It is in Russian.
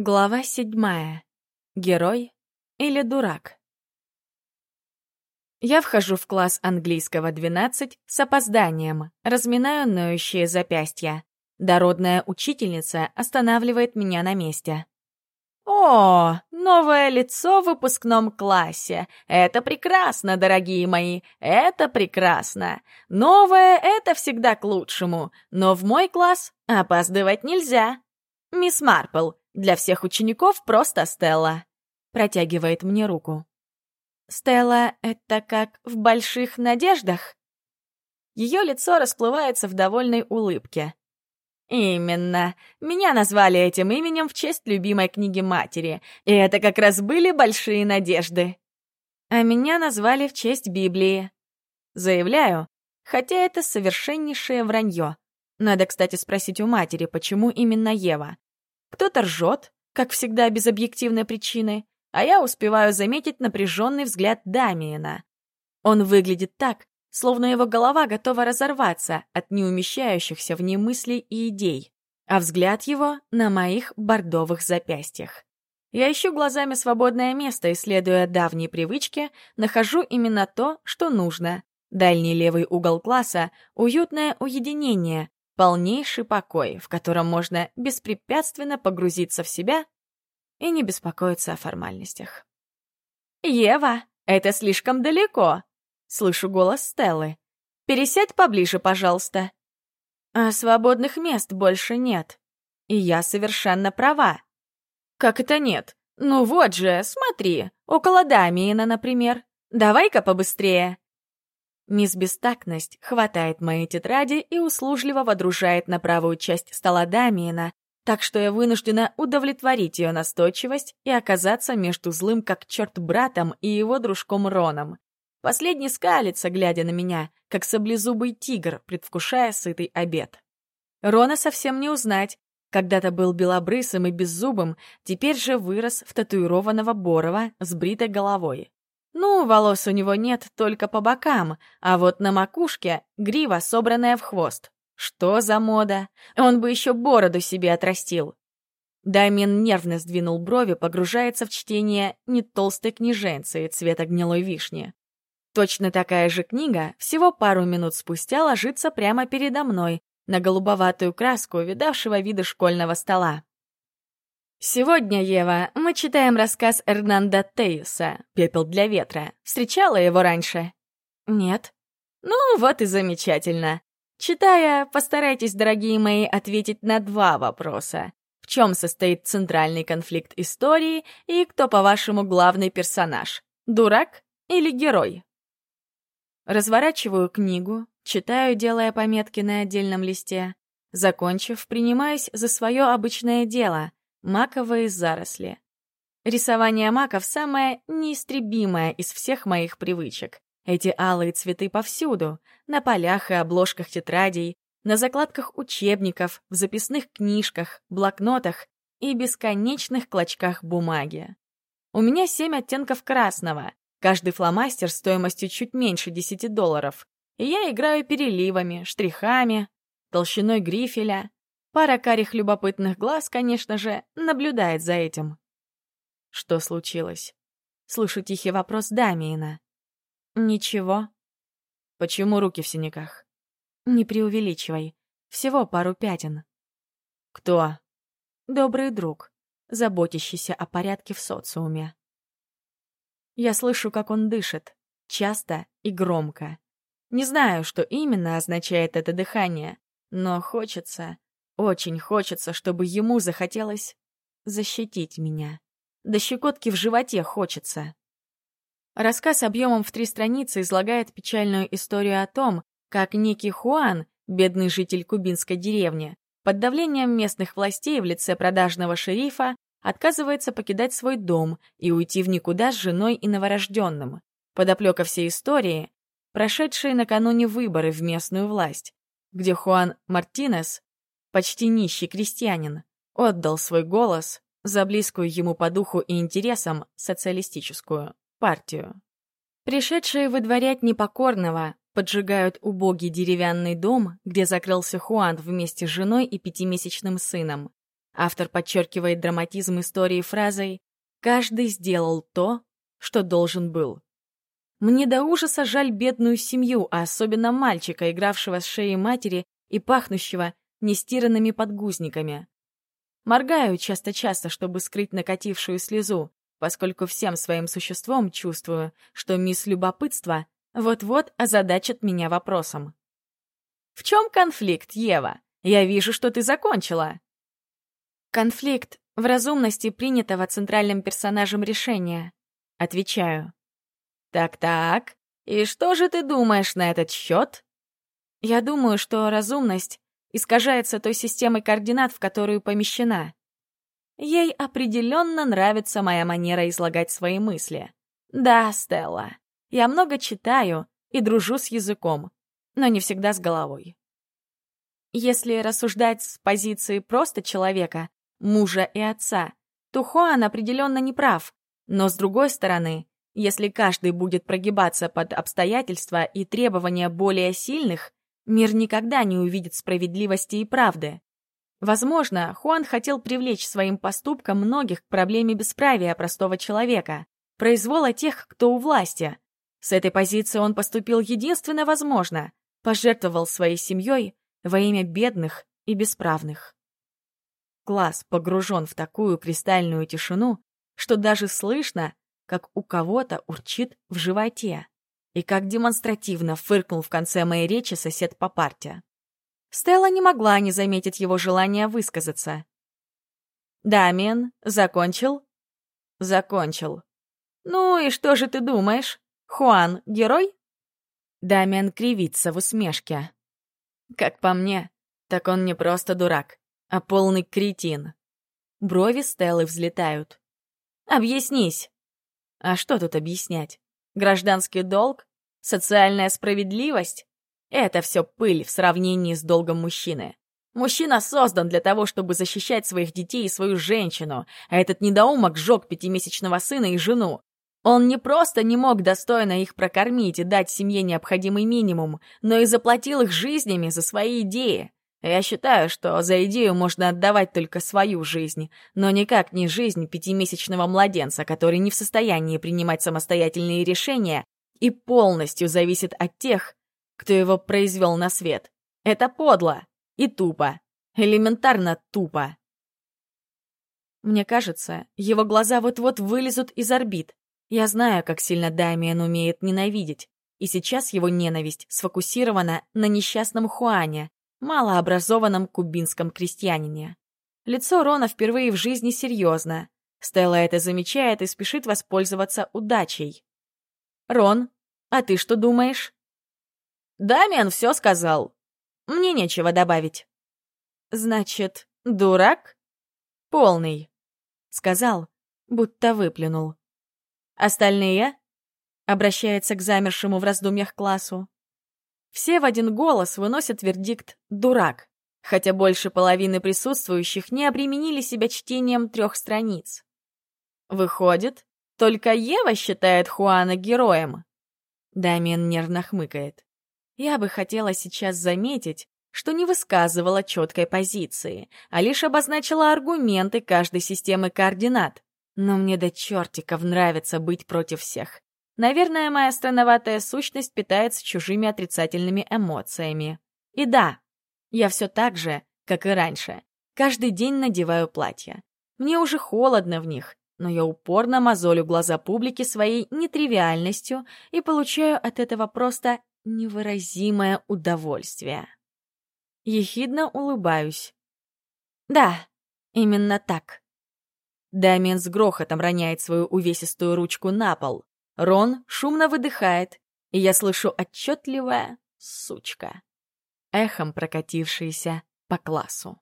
Глава седьмая. Герой или дурак? Я вхожу в класс английского 12 с опозданием, разминаю ноющие запястья. Дородная учительница останавливает меня на месте. «О, новое лицо в выпускном классе! Это прекрасно, дорогие мои, это прекрасно! Новое — это всегда к лучшему, но в мой класс опаздывать нельзя!» «Мисс Марпл, для всех учеников просто Стелла», — протягивает мне руку. «Стелла — это как в «Больших надеждах»?» Ее лицо расплывается в довольной улыбке. «Именно. Меня назвали этим именем в честь любимой книги матери, и это как раз были большие надежды. А меня назвали в честь Библии. Заявляю, хотя это совершеннейшее вранье. Надо, кстати, спросить у матери, почему именно Ева. Кто-то ржет, как всегда, без объективной причины, а я успеваю заметить напряженный взгляд Дамиена. Он выглядит так, словно его голова готова разорваться от неумещающихся в ней мыслей и идей, а взгляд его на моих бордовых запястьях. Я ищу глазами свободное место, исследуя давние привычки, нахожу именно то, что нужно. Дальний левый угол класса — уютное уединение, полнейший покой, в котором можно беспрепятственно погрузиться в себя и не беспокоиться о формальностях. «Ева, это слишком далеко!» — слышу голос Стеллы. «Пересядь поближе, пожалуйста». А свободных мест больше нет. И я совершенно права. Как это нет? Ну вот же, смотри, около Дамиена, например. Давай-ка побыстрее. Мисс Бестактность хватает мои тетради и услужливо водружает на правую часть стола Дамиена, так что я вынуждена удовлетворить ее настойчивость и оказаться между злым как черт братом и его дружком Роном. Последний скалится, глядя на меня, как саблезубый тигр, предвкушая сытый обед. Рона совсем не узнать. Когда-то был белобрысым и беззубым, теперь же вырос в татуированного Борова с бритой головой. Ну, волос у него нет только по бокам, а вот на макушке грива, собранная в хвост. Что за мода? Он бы еще бороду себе отрастил. Дамин нервно сдвинул брови, погружается в чтение не толстой книженцы цвета гнилой вишни. Точно такая же книга всего пару минут спустя ложится прямо передо мной на голубоватую краску видавшего вида школьного стола. Сегодня, Ева, мы читаем рассказ Эрнанда Тейса «Пепел для ветра». Встречала его раньше? Нет. Ну, вот и замечательно. Читая, постарайтесь, дорогие мои, ответить на два вопроса. В чем состоит центральный конфликт истории и кто, по-вашему, главный персонаж? Дурак или герой? Разворачиваю книгу, читаю, делая пометки на отдельном листе. Закончив, принимаюсь за свое обычное дело — Маковые заросли. Рисование маков самое неистребимое из всех моих привычек. Эти алые цветы повсюду, на полях и обложках тетрадей, на закладках учебников, в записных книжках, блокнотах и бесконечных клочках бумаги. У меня семь оттенков красного, каждый фломастер стоимостью чуть меньше 10 долларов, и я играю переливами, штрихами, толщиной грифеля, Пара карих любопытных глаз, конечно же, наблюдает за этим. Что случилось? Слышу тихий вопрос Дамиена. Ничего. Почему руки в синяках? Не преувеличивай. Всего пару пятен. Кто? Добрый друг, заботящийся о порядке в социуме. Я слышу, как он дышит, часто и громко. Не знаю, что именно означает это дыхание, но хочется, очень хочется, чтобы ему захотелось защитить меня. До щекотки в животе хочется. Рассказ объемом в три страницы излагает печальную историю о том, как некий Хуан, бедный житель кубинской деревни, под давлением местных властей в лице продажного шерифа отказывается покидать свой дом и уйти в никуда с женой и новорожденным. Подоплека всей истории — прошедшие накануне выборы в местную власть, где Хуан Мартинес почти нищий крестьянин, отдал свой голос за близкую ему по духу и интересам социалистическую партию. Пришедшие выдворять непокорного поджигают убогий деревянный дом, где закрылся Хуан вместе с женой и пятимесячным сыном. Автор подчеркивает драматизм истории фразой «Каждый сделал то, что должен был». Мне до ужаса жаль бедную семью, а особенно мальчика, игравшего с шеей матери и пахнущего нестиранными подгузниками. Моргаю часто-часто, чтобы скрыть накатившую слезу, поскольку всем своим существом чувствую, что мисс Любопытство вот-вот озадачит меня вопросом. «В чем конфликт, Ева? Я вижу, что ты закончила». «Конфликт в разумности принятого центральным персонажем решения», — отвечаю. «Так-так, и что же ты думаешь на этот счет?» «Я думаю, что разумность искажается той системой координат, в которую помещена. Ей определенно нравится моя манера излагать свои мысли. Да, Стелла, я много читаю и дружу с языком, но не всегда с головой. Если рассуждать с позиции просто человека, мужа и отца, то Хуан определенно не прав. Но с другой стороны, если каждый будет прогибаться под обстоятельства и требования более сильных, мир никогда не увидит справедливости и правды. Возможно, Хуан хотел привлечь своим поступком многих к проблеме бесправия простого человека, произвола тех, кто у власти. С этой позиции он поступил единственно возможно, пожертвовал своей семьей во имя бедных и бесправных. Класс погружен в такую кристальную тишину, что даже слышно, как у кого-то урчит в животе, и как демонстративно фыркнул в конце моей речи сосед по парте. Стелла не могла не заметить его желания высказаться. «Дамиен, закончил?» «Закончил. Ну и что же ты думаешь? Хуан — герой?» Дамиан кривится в усмешке. «Как по мне, так он не просто дурак а полный кретин. Брови Стеллы взлетают. «Объяснись!» А что тут объяснять? Гражданский долг? Социальная справедливость? Это все пыль в сравнении с долгом мужчины. Мужчина создан для того, чтобы защищать своих детей и свою женщину, а этот недоумок сжег пятимесячного сына и жену. Он не просто не мог достойно их прокормить и дать семье необходимый минимум, но и заплатил их жизнями за свои идеи. Я считаю, что за идею можно отдавать только свою жизнь, но никак не жизнь пятимесячного младенца, который не в состоянии принимать самостоятельные решения и полностью зависит от тех, кто его произвел на свет. Это подло и тупо. Элементарно тупо. Мне кажется, его глаза вот-вот вылезут из орбит. Я знаю, как сильно Дамиан умеет ненавидеть, и сейчас его ненависть сфокусирована на несчастном Хуане, малообразованном кубинском крестьянине. Лицо Рона впервые в жизни серьезно. Стелла это замечает и спешит воспользоваться удачей. «Рон, а ты что думаешь?» «Дамиан все сказал. Мне нечего добавить». «Значит, дурак?» «Полный», — сказал, будто выплюнул. «Остальные?» — обращается к замершему в раздумьях классу. Все в один голос выносят вердикт «дурак», хотя больше половины присутствующих не обременили себя чтением трех страниц. Выходит, только Ева считает Хуана героем. Дамиан нервно хмыкает. Я бы хотела сейчас заметить, что не высказывала четкой позиции, а лишь обозначила аргументы каждой системы координат. Но мне до чертиков нравится быть против всех. Наверное, моя странноватая сущность питается чужими отрицательными эмоциями. И да, я все так же, как и раньше, каждый день надеваю платья. Мне уже холодно в них, но я упорно мозолю глаза публики своей нетривиальностью и получаю от этого просто невыразимое удовольствие. Ехидно улыбаюсь. Да, именно так. Дамиан с грохотом роняет свою увесистую ручку на пол. Рон шумно выдыхает, и я слышу отчетливое «сучка», эхом прокатившееся по классу.